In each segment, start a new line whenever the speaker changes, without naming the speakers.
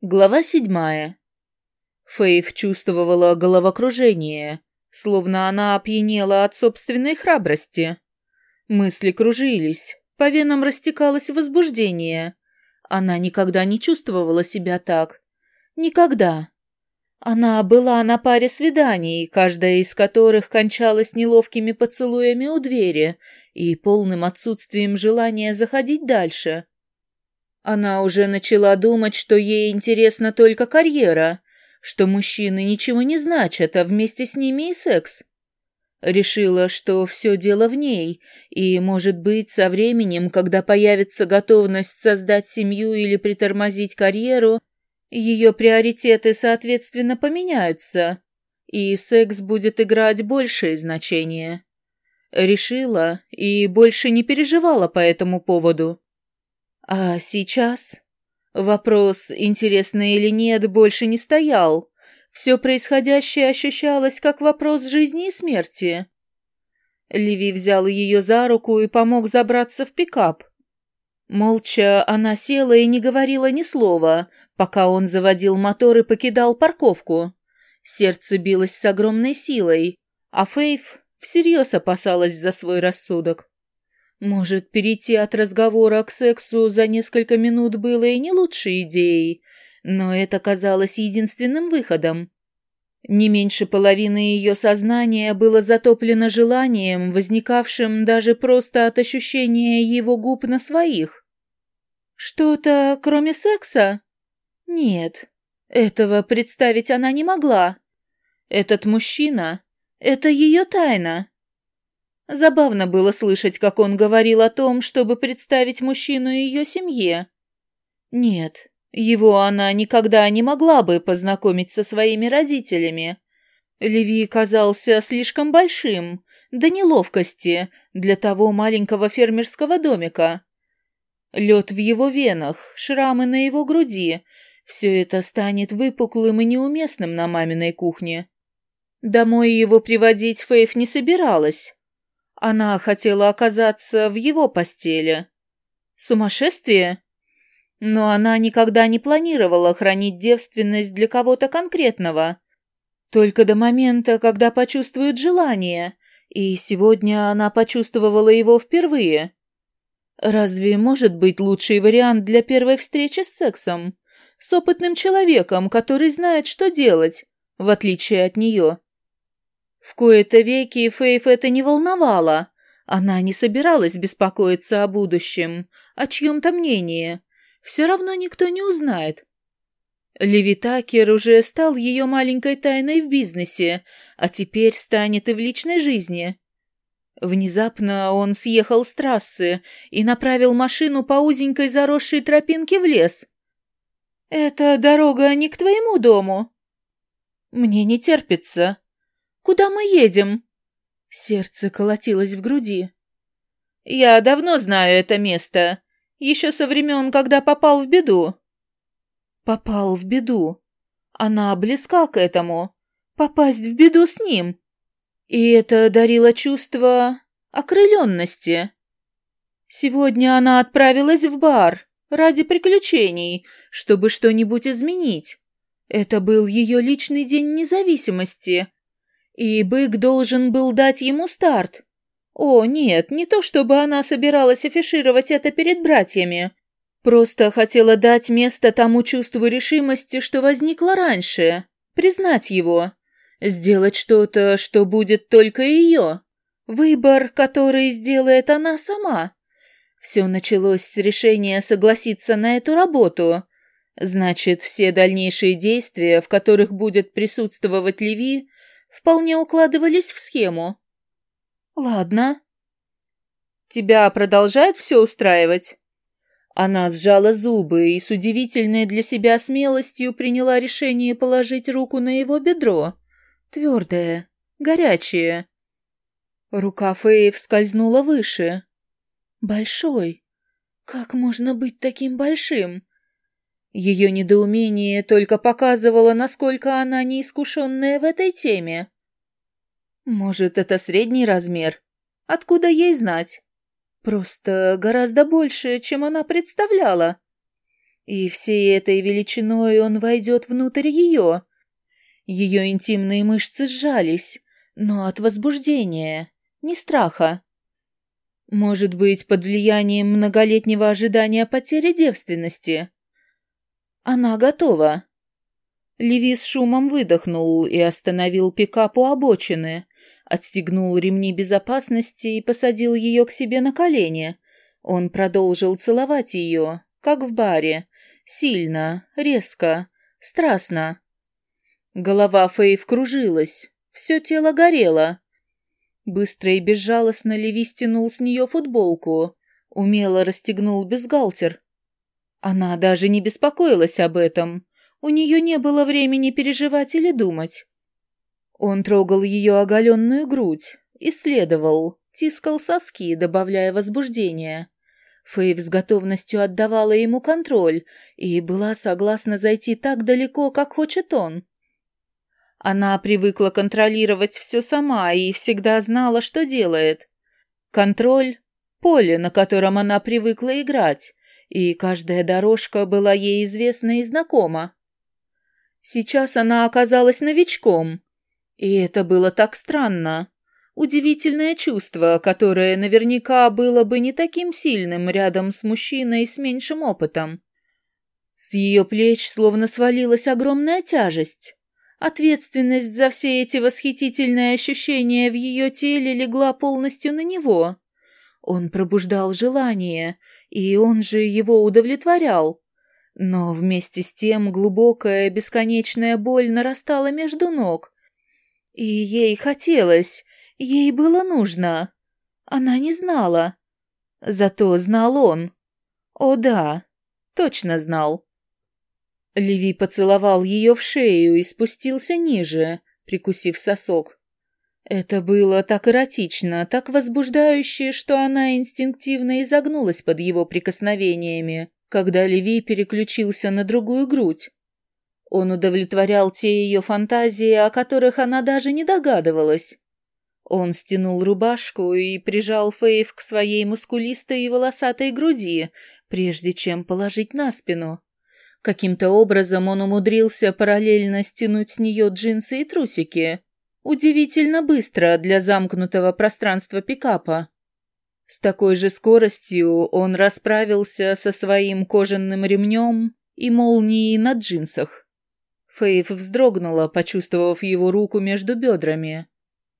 Глава седьмая. Фейв чувствовала головокружение, словно она опьянела от собственной храбрости. Мысли кружились, по венам растекалось возбуждение. Она никогда не чувствовала себя так. Никогда. Она была на паре свиданий, каждая из которых кончалась неловкими поцелуями у двери и полным отсутствием желания заходить дальше. Она уже начала думать, что ей интересна только карьера, что мужчины ничего не значат, а вместе с ними и секс. Решила, что все дело в ней, и, может быть, со временем, когда появится готовность создать семью или притормозить карьеру, ее приоритеты, соответственно, поменяются, и секс будет играть большее значение. Решила и больше не переживала по этому поводу. А сейчас? Вопрос, интересно или нет, больше не стоял. Все происходящее ощущалось как вопрос жизни и смерти. Ливи взял ее за руку и помог забраться в пикап. Молча она села и не говорила ни слова, пока он заводил мотор и покидал парковку. Сердце билось с огромной силой, а Фейв всерьез опасалась за свой рассудок. Может, перейти от разговора к сексу за несколько минут было и не лучшей идеей, но это казалось единственным выходом. Не меньше половины ее сознания было затоплено желанием, возникавшим даже просто от ощущения его губ на своих. Что-то кроме секса? Нет, этого представить она не могла. Этот мужчина — это ее тайна. Забавно было слышать, как он говорил о том, чтобы представить мужчину ее семье. Нет, его она никогда не могла бы познакомить со своими родителями. Леви казался слишком большим, до неловкости, для того маленького фермерского домика. Лед в его венах, шрамы на его груди — все это станет выпуклым и неуместным на маминой кухне. Домой его приводить Фейф не собиралась. Она хотела оказаться в его постели. Сумасшествие? Но она никогда не планировала хранить девственность для кого-то конкретного. Только до момента, когда почувствует желание. И сегодня она почувствовала его впервые. Разве может быть лучший вариант для первой встречи с сексом? С опытным человеком, который знает, что делать, в отличие от нее. В кои-то веки Фейф это не волновало. Она не собиралась беспокоиться о будущем, о чьем-то мнении. Все равно никто не узнает. Левитакер уже стал ее маленькой тайной в бизнесе, а теперь станет и в личной жизни. Внезапно он съехал с трассы и направил машину по узенькой заросшей тропинке в лес. «Это дорога не к твоему дому?» «Мне не терпится», Куда мы едем?» Сердце колотилось в груди. «Я давно знаю это место. Еще со времен, когда попал в беду». «Попал в беду. Она близка к этому. Попасть в беду с ним. И это дарило чувство окрыленности. Сегодня она отправилась в бар ради приключений, чтобы что-нибудь изменить. Это был ее личный день независимости, и бык должен был дать ему старт. О, нет, не то чтобы она собиралась афишировать это перед братьями. Просто хотела дать место тому чувству решимости, что возникло раньше. Признать его. Сделать что-то, что будет только ее. Выбор, который сделает она сама. Все началось с решения согласиться на эту работу. Значит, все дальнейшие действия, в которых будет присутствовать Леви, вполне укладывались в схему. Ладно. Тебя продолжает все устраивать? Она сжала зубы и с удивительной для себя смелостью приняла решение положить руку на его бедро. Твердое, горячее. Рука Феи скользнула выше. Большой. Как можно быть таким большим? Ее недоумение только показывало, насколько она неискушенная в этой теме. Может, это средний размер? Откуда ей знать? Просто гораздо больше, чем она представляла. И всей этой величиной он войдет внутрь ее. Ее интимные мышцы сжались, но от возбуждения, не страха. Может быть, под влиянием многолетнего ожидания потери девственности. Она готова. Леви с шумом выдохнул и остановил пикап у обочины, отстегнул ремни безопасности и посадил ее к себе на колени. Он продолжил целовать ее, как в баре, сильно, резко, страстно. Голова Фейв кружилась, все тело горело. Быстро и безжалостно Леви стянул с нее футболку, умело расстегнул бюстгальтер. Она даже не беспокоилась об этом. У нее не было времени переживать или думать. Он трогал ее оголенную грудь, исследовал, тискал соски, добавляя возбуждения. Фейв с готовностью отдавала ему контроль и была согласна зайти так далеко, как хочет он. Она привыкла контролировать все сама и всегда знала, что делает. Контроль — поле, на котором она привыкла играть, и каждая дорожка была ей известна и знакома. Сейчас она оказалась новичком, и это было так странно. Удивительное чувство, которое наверняка было бы не таким сильным рядом с мужчиной с меньшим опытом. С ее плеч словно свалилась огромная тяжесть. Ответственность за все эти восхитительные ощущения в ее теле легла полностью на него. Он пробуждал желание, и он же его удовлетворял. Но вместе с тем глубокая бесконечная боль нарастала между ног. И ей хотелось, ей было нужно. Она не знала. Зато знал он. О да, точно знал. Леви поцеловал ее в шею и спустился ниже, прикусив сосок. Это было так эротично, так возбуждающе, что она инстинктивно изогнулась под его прикосновениями, когда Леви переключился на другую грудь. Он удовлетворял те ее фантазии, о которых она даже не догадывалась. Он стянул рубашку и прижал Фейв к своей мускулистой и волосатой груди, прежде чем положить на спину. Каким-то образом он умудрился параллельно стянуть с нее джинсы и трусики, Удивительно быстро для замкнутого пространства пикапа. С такой же скоростью он расправился со своим кожаным ремнем и молнией на джинсах. Фейв вздрогнула, почувствовав его руку между бедрами.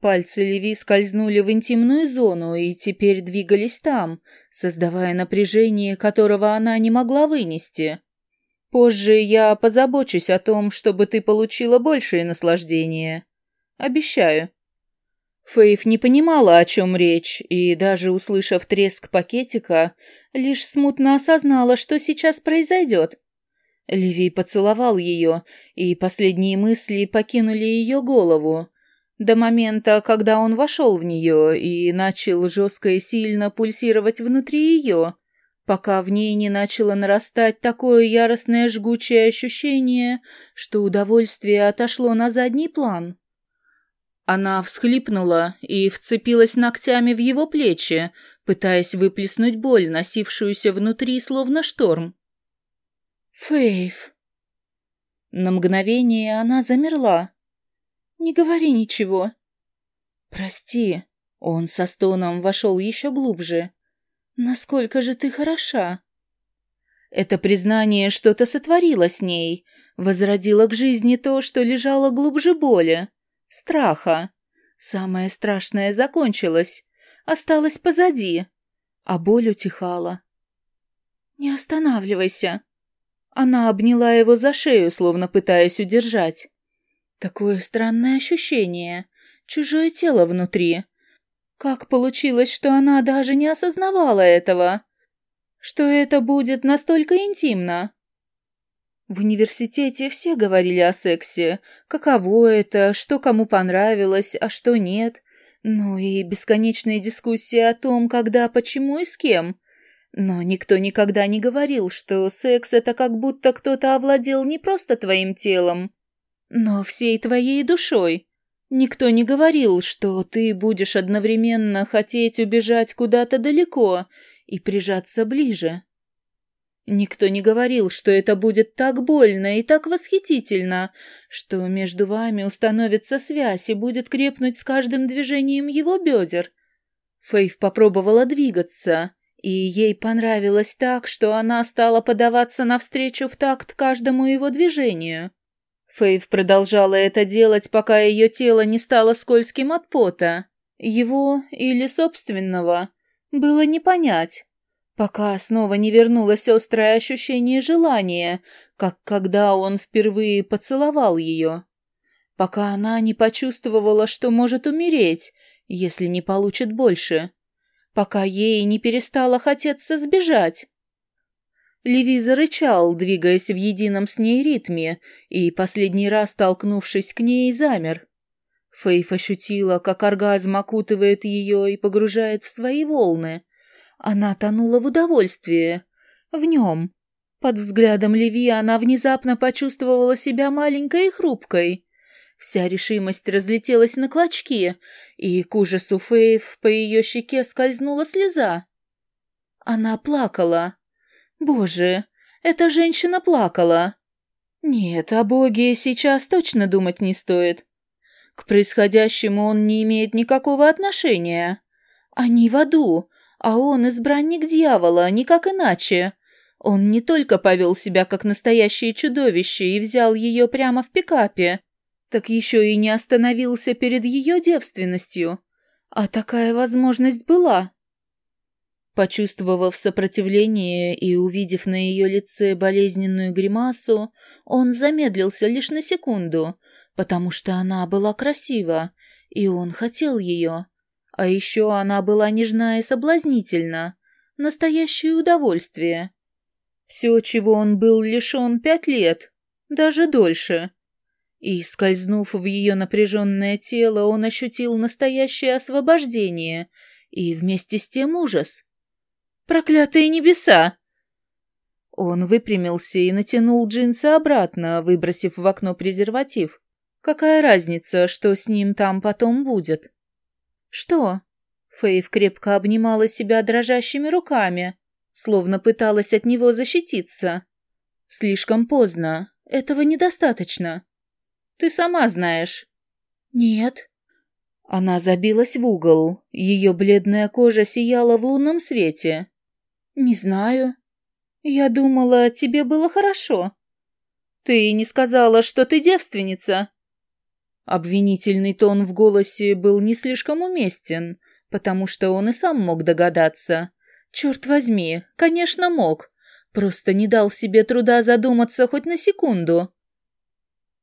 Пальцы Леви скользнули в интимную зону и теперь двигались там, создавая напряжение, которого она не могла вынести. Позже я позабочусь о том, чтобы ты получила большее наслаждение. Обещаю». Фейв не понимала, о чем речь, и даже услышав треск пакетика, лишь смутно осознала, что сейчас произойдет. Леви поцеловал ее, и последние мысли покинули ее голову. До момента, когда он вошел в нее и начал жестко и сильно пульсировать внутри ее, пока в ней не начало нарастать такое яростное жгучее ощущение, что удовольствие отошло на задний план. Она всхлипнула и вцепилась ногтями в его плечи, пытаясь выплеснуть боль, носившуюся внутри, словно шторм. «Фейв!» На мгновение она замерла. «Не говори ничего». «Прости». Он со стоном вошел еще глубже. «Насколько же ты хороша!» Это признание что-то сотворило с ней, возродило к жизни то, что лежало глубже боли страха. Самое страшное закончилось, осталось позади, а боль утихала. «Не останавливайся!» Она обняла его за шею, словно пытаясь удержать. Такое странное ощущение, чужое тело внутри. Как получилось, что она даже не осознавала этого? Что это будет настолько интимно? В университете все говорили о сексе, каково это, что кому понравилось, а что нет. Ну и бесконечные дискуссии о том, когда, почему и с кем. Но никто никогда не говорил, что секс — это как будто кто-то овладел не просто твоим телом, но всей твоей душой. Никто не говорил, что ты будешь одновременно хотеть убежать куда-то далеко и прижаться ближе. Никто не говорил, что это будет так больно и так восхитительно, что между вами установится связь и будет крепнуть с каждым движением его бедер. Фейв попробовала двигаться, и ей понравилось так, что она стала подаваться навстречу в такт каждому его движению. Фейв продолжала это делать, пока ее тело не стало скользким от пота. Его или собственного было не понять пока снова не вернулось острое ощущение желания, как когда он впервые поцеловал ее, пока она не почувствовала, что может умереть, если не получит больше, пока ей не перестало хотеться сбежать. Леви зарычал, двигаясь в едином с ней ритме, и последний раз, столкнувшись к ней, замер. Фейф ощутила, как оргазм окутывает ее и погружает в свои волны. Она тонула в удовольствии. В нем. Под взглядом Леви она внезапно почувствовала себя маленькой и хрупкой. Вся решимость разлетелась на клочки, и к ужасу Фейв по ее щеке скользнула слеза. Она плакала. Боже, эта женщина плакала. Нет, о Боге сейчас точно думать не стоит. К происходящему он не имеет никакого отношения. Они в аду, а он избранник дьявола, никак иначе. Он не только повел себя как настоящее чудовище и взял ее прямо в пикапе, так еще и не остановился перед ее девственностью. А такая возможность была. Почувствовав сопротивление и увидев на ее лице болезненную гримасу, он замедлился лишь на секунду, потому что она была красива, и он хотел ее. А еще она была нежна и соблазнительна. Настоящее удовольствие. Все, чего он был лишен пять лет, даже дольше. И, скользнув в ее напряженное тело, он ощутил настоящее освобождение и вместе с тем ужас. «Проклятые небеса!» Он выпрямился и натянул джинсы обратно, выбросив в окно презерватив. Какая разница, что с ним там потом будет? «Что?» Фейв крепко обнимала себя дрожащими руками, словно пыталась от него защититься. «Слишком поздно. Этого недостаточно. Ты сама знаешь». «Нет». Она забилась в угол. Ее бледная кожа сияла в лунном свете. «Не знаю. Я думала, тебе было хорошо. Ты не сказала, что ты девственница». Обвинительный тон в голосе был не слишком уместен, потому что он и сам мог догадаться. Черт возьми, конечно, мог. Просто не дал себе труда задуматься хоть на секунду.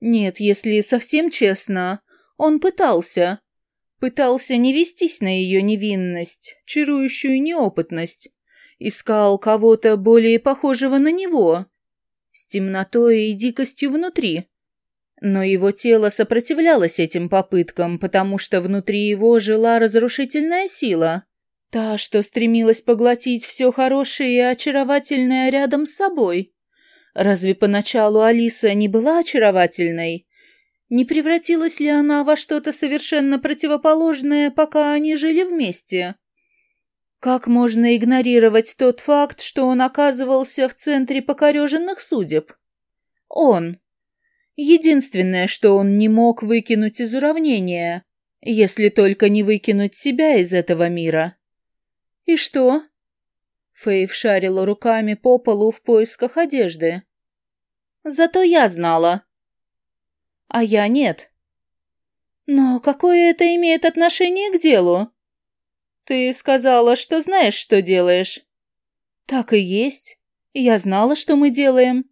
Нет, если совсем честно, он пытался. Пытался не вестись на ее невинность, чарующую неопытность. Искал кого-то более похожего на него, с темнотой и дикостью внутри. Но его тело сопротивлялось этим попыткам, потому что внутри его жила разрушительная сила. Та, что стремилась поглотить все хорошее и очаровательное рядом с собой. Разве поначалу Алиса не была очаровательной? Не превратилась ли она во что-то совершенно противоположное, пока они жили вместе? Как можно игнорировать тот факт, что он оказывался в центре покореженных судеб? Он, Единственное, что он не мог выкинуть из уравнения, если только не выкинуть себя из этого мира. И что? Фейв шарила руками по полу в поисках одежды. Зато я знала. А я нет. Но какое это имеет отношение к делу? Ты сказала, что знаешь, что делаешь. Так и есть. Я знала, что мы делаем.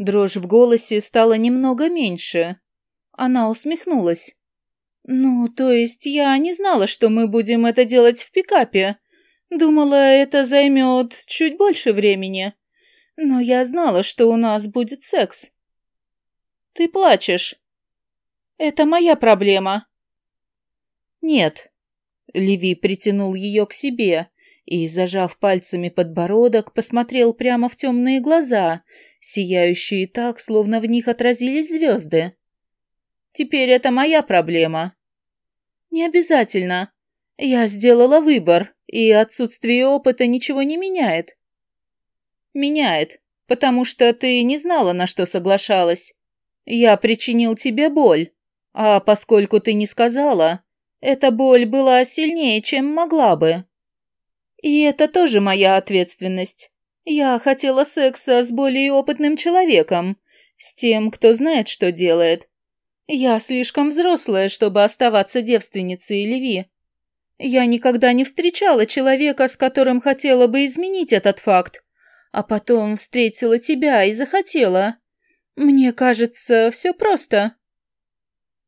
Дрожь в голосе стала немного меньше. Она усмехнулась. «Ну, то есть я не знала, что мы будем это делать в пикапе. Думала, это займет чуть больше времени. Но я знала, что у нас будет секс». «Ты плачешь». «Это моя проблема». «Нет». Леви притянул ее к себе и, зажав пальцами подбородок, посмотрел прямо в темные глаза сияющие так, словно в них отразились звезды. Теперь это моя проблема. Не обязательно. Я сделала выбор, и отсутствие опыта ничего не меняет. Меняет, потому что ты не знала, на что соглашалась. Я причинил тебе боль, а поскольку ты не сказала, эта боль была сильнее, чем могла бы. И это тоже моя ответственность. Я хотела секса с более опытным человеком, с тем, кто знает, что делает. Я слишком взрослая, чтобы оставаться девственницей Леви. Я никогда не встречала человека, с которым хотела бы изменить этот факт, а потом встретила тебя и захотела. Мне кажется, все просто.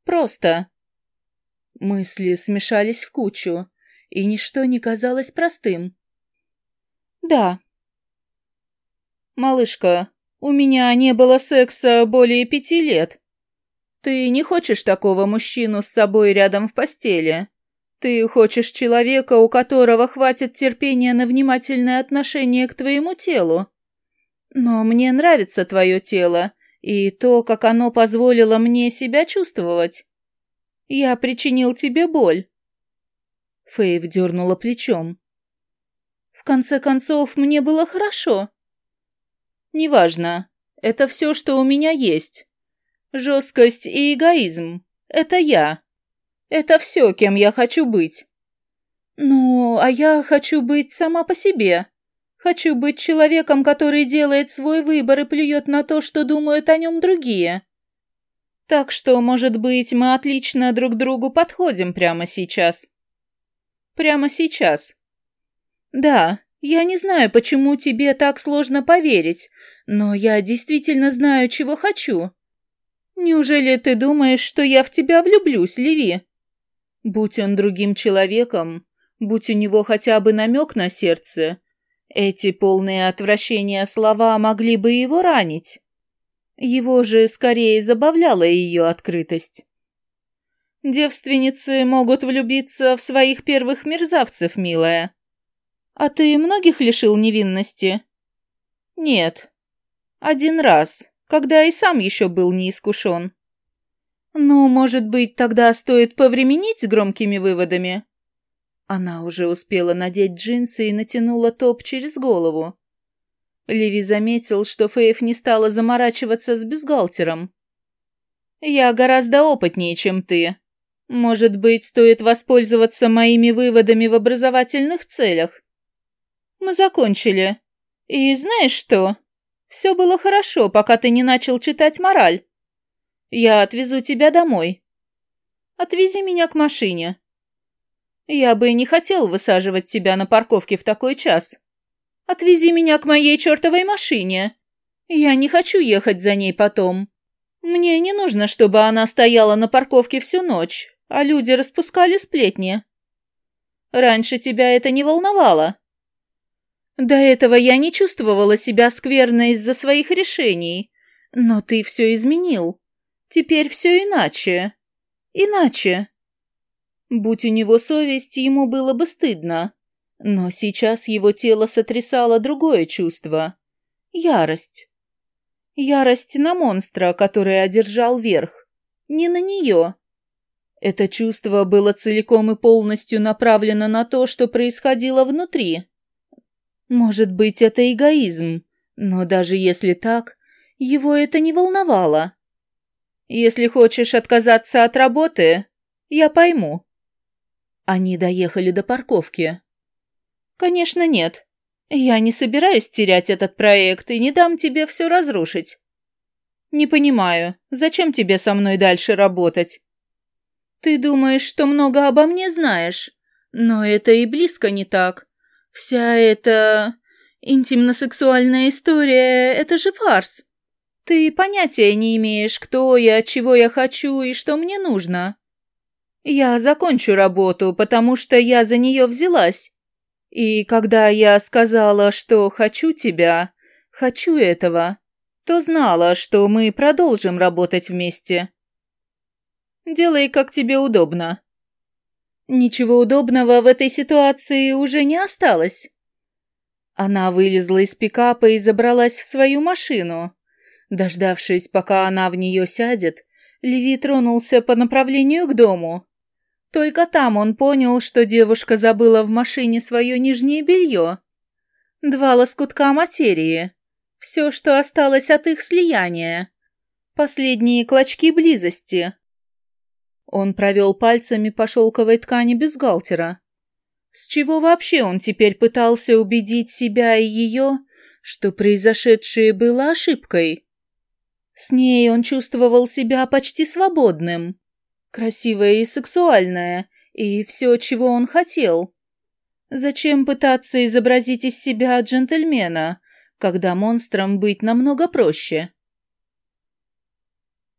Просто. Мысли смешались в кучу, и ничто не казалось простым. Да. Малышка, у меня не было секса более пяти лет. Ты не хочешь такого мужчину с собой рядом в постели. Ты хочешь человека, у которого хватит терпения на внимательное отношение к твоему телу. Но мне нравится твое тело и то, как оно позволило мне себя чувствовать. Я причинил тебе боль. Фейв дернула плечом. В конце концов, мне было хорошо. Неважно. Это все, что у меня есть. Жесткость и эгоизм — это я. Это все, кем я хочу быть. Ну, а я хочу быть сама по себе. Хочу быть человеком, который делает свой выбор и плюет на то, что думают о нем другие. Так что, может быть, мы отлично друг другу подходим прямо сейчас. Прямо сейчас. Да, я не знаю, почему тебе так сложно поверить, но я действительно знаю, чего хочу. Неужели ты думаешь, что я в тебя влюблюсь, Леви? Будь он другим человеком, будь у него хотя бы намек на сердце, эти полные отвращения слова могли бы его ранить. Его же скорее забавляла ее открытость. Девственницы могут влюбиться в своих первых мерзавцев, милая. А ты многих лишил невинности? Нет. Один раз когда и сам еще был неискушен. Ну, может быть, тогда стоит повременить с громкими выводами? Она уже успела надеть джинсы и натянула топ через голову. Ливи заметил, что Фейв не стала заморачиваться с бюстгальтером. «Я гораздо опытнее, чем ты. Может быть, стоит воспользоваться моими выводами в образовательных целях?» «Мы закончили. И знаешь что? Все было хорошо, пока ты не начал читать мораль. Я отвезу тебя домой. Отвези меня к машине. Я бы не хотел высаживать тебя на парковке в такой час. Отвези меня к моей чертовой машине. Я не хочу ехать за ней потом. Мне не нужно, чтобы она стояла на парковке всю ночь, а люди распускали сплетни. Раньше тебя это не волновало. До этого я не чувствовала себя скверно из-за своих решений. Но ты все изменил. Теперь все иначе. Иначе. Будь у него совесть, ему было бы стыдно. Но сейчас его тело сотрясало другое чувство. Ярость. Ярость на монстра, который одержал верх. Не на нее. Это чувство было целиком и полностью направлено на то, что происходило внутри. Может быть, это эгоизм, но даже если так, его это не волновало. Если хочешь отказаться от работы, я пойму. Они доехали до парковки. Конечно, нет. Я не собираюсь терять этот проект и не дам тебе все разрушить. Не понимаю, зачем тебе со мной дальше работать? Ты думаешь, что много обо мне знаешь, но это и близко не так. Вся эта интимно-сексуальная история — это же фарс. Ты понятия не имеешь, кто я, чего я хочу и что мне нужно. Я закончу работу, потому что я за нее взялась. И когда я сказала, что хочу тебя, хочу этого, то знала, что мы продолжим работать вместе. Делай, как тебе удобно. Ничего удобного в этой ситуации уже не осталось. Она вылезла из пикапа и забралась в свою машину. Дождавшись, пока она в нее сядет, Леви тронулся по направлению к дому. Только там он понял, что девушка забыла в машине свое нижнее белье. Два лоскутка материи. Все, что осталось от их слияния. Последние клочки близости. Он провел пальцами по шелковой ткани бюстгальтера. С чего вообще он теперь пытался убедить себя и ее, что произошедшее было ошибкой? С ней он чувствовал себя почти свободным. Красивая и сексуальная, и все, чего он хотел. Зачем пытаться изобразить из себя джентльмена, когда монстром быть намного проще?